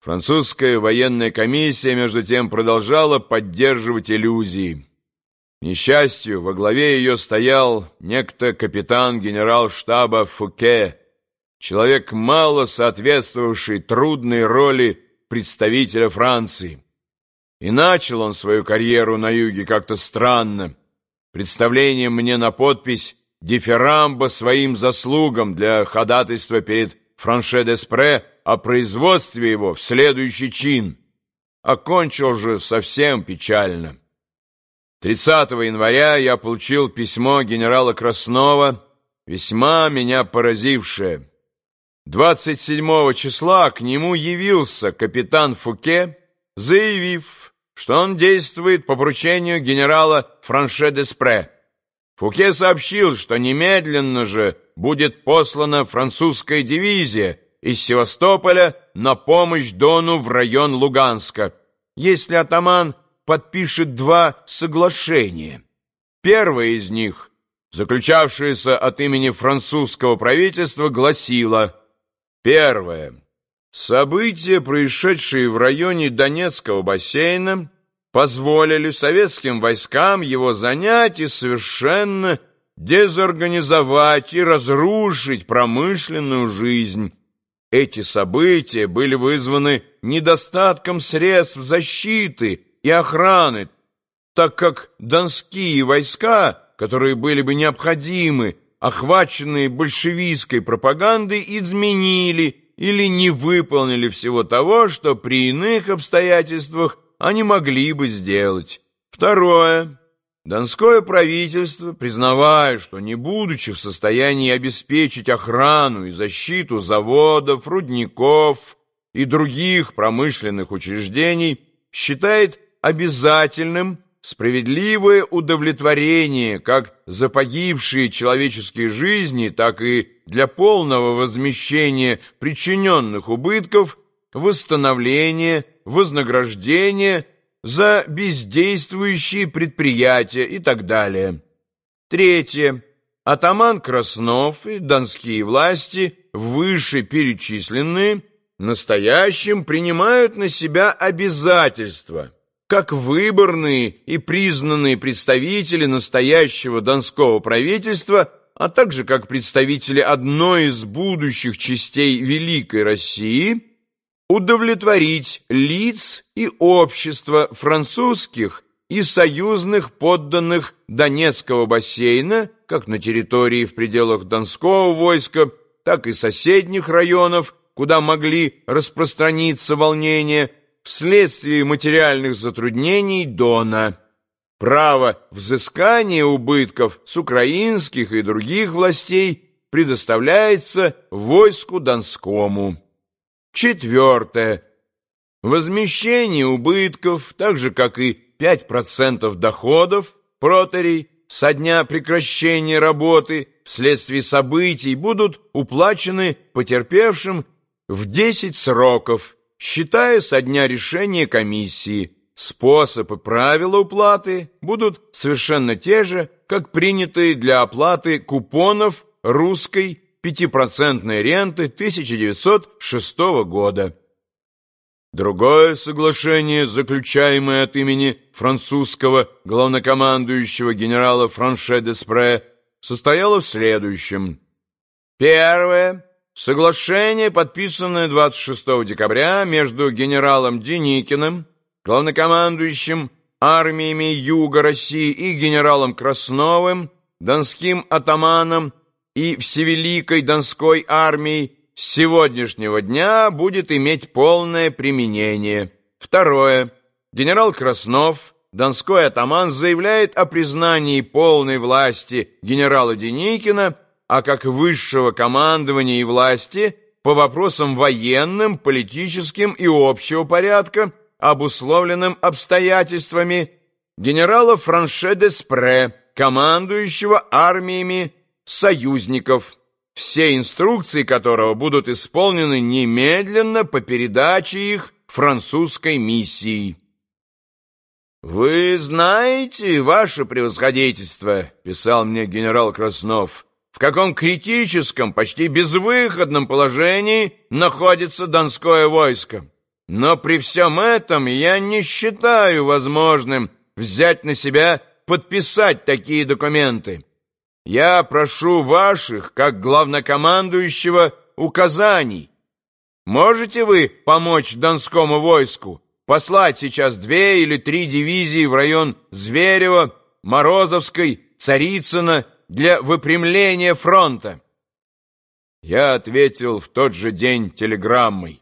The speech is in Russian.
Французская военная комиссия, между тем, продолжала поддерживать иллюзии. К несчастью, во главе ее стоял некто капитан генерал штаба Фуке, человек, мало соответствовавший трудной роли представителя Франции. И начал он свою карьеру на юге как-то странно, представлением мне на подпись дифирамба своим заслугам для ходатайства перед Франше-де-Спре о производстве его в следующий чин. Окончил же совсем печально. 30 января я получил письмо генерала Краснова, весьма меня поразившее. 27 числа к нему явился капитан Фуке, заявив, что он действует по поручению генерала Франше де Спре. Фуке сообщил, что немедленно же будет послана французская дивизия из Севастополя на помощь Дону в район Луганска, если атаман подпишет два соглашения. Первое из них, заключавшееся от имени французского правительства, гласило Первое. События, происшедшие в районе Донецкого бассейна, позволили советским войскам его занять и совершенно дезорганизовать и разрушить промышленную жизнь. Эти события были вызваны недостатком средств защиты и охраны, так как донские войска, которые были бы необходимы, охваченные большевистской пропагандой, изменили или не выполнили всего того, что при иных обстоятельствах они могли бы сделать. Второе. Донское правительство, признавая, что не будучи в состоянии обеспечить охрану и защиту заводов, рудников и других промышленных учреждений, считает обязательным справедливое удовлетворение как за погибшие человеческие жизни, так и для полного возмещения причиненных убытков, восстановления, вознаграждения за бездействующие предприятия и так далее. Третье. Атаман Краснов и донские власти, выше перечисленные, настоящим принимают на себя обязательства – как выборные и признанные представители настоящего донского правительства, а также как представители одной из будущих частей Великой России, удовлетворить лиц и общество французских и союзных подданных Донецкого бассейна, как на территории в пределах Донского войска, так и соседних районов, куда могли распространиться волнения, вследствие материальных затруднений Дона. Право взыскания убытков с украинских и других властей предоставляется войску Донскому. Четвертое. Возмещение убытков, так же как и 5% доходов протерей со дня прекращения работы вследствие событий будут уплачены потерпевшим в 10 сроков считая со дня решения комиссии, способ и правила уплаты будут совершенно те же, как принятые для оплаты купонов русской пятипроцентной ренты 1906 года. Другое соглашение, заключаемое от имени французского главнокомандующего генерала Франше де Спре, состояло в следующем. Первое. Соглашение, подписанное 26 декабря между генералом Деникиным, главнокомандующим армиями Юга России и генералом Красновым, донским атаманом и Всевеликой Донской армией с сегодняшнего дня будет иметь полное применение. Второе. Генерал Краснов, донской атаман, заявляет о признании полной власти генерала Деникина а как высшего командования и власти по вопросам военным, политическим и общего порядка, обусловленным обстоятельствами генерала Франше де Спре, командующего армиями союзников, все инструкции которого будут исполнены немедленно по передаче их французской миссии. «Вы знаете, ваше превосходительство», — писал мне генерал Краснов, — в каком критическом, почти безвыходном положении находится Донское войско. Но при всем этом я не считаю возможным взять на себя подписать такие документы. Я прошу ваших, как главнокомандующего, указаний. Можете вы помочь Донскому войску, послать сейчас две или три дивизии в район Зверева, Морозовской, Царицына для выпрямления фронта? Я ответил в тот же день телеграммой.